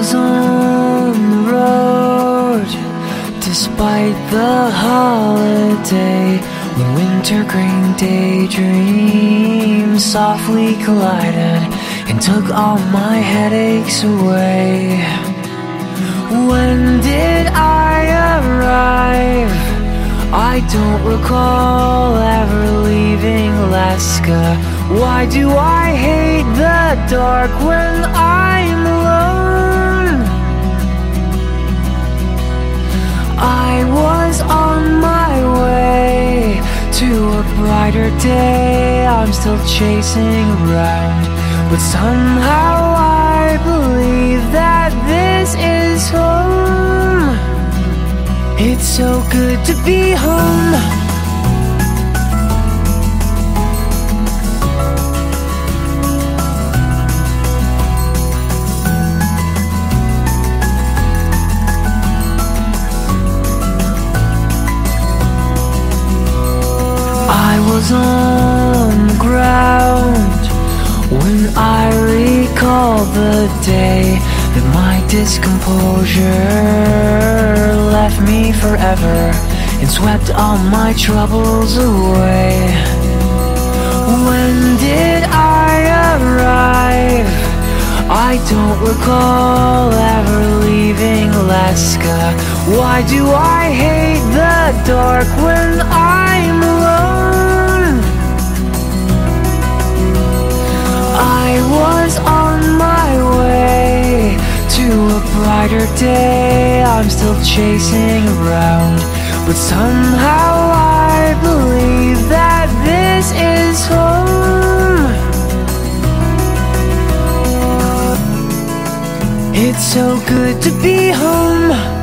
was on the road despite the holiday when winter green daydreams softly collided and took all my headaches away. When did I arrive? I don't recall ever leaving Alaska. Why do I hate the dark when I'm brighter day. I'm still chasing around, but somehow I believe that this is home. It's so good to be home. Was on the ground when I recall the day that my discomposure left me forever and swept all my troubles away. When did I arrive? I don't recall ever leaving Alaska. Why do I hate the dark when I'm brighter day. I'm still chasing around, but somehow I believe that this is home. It's so good to be home.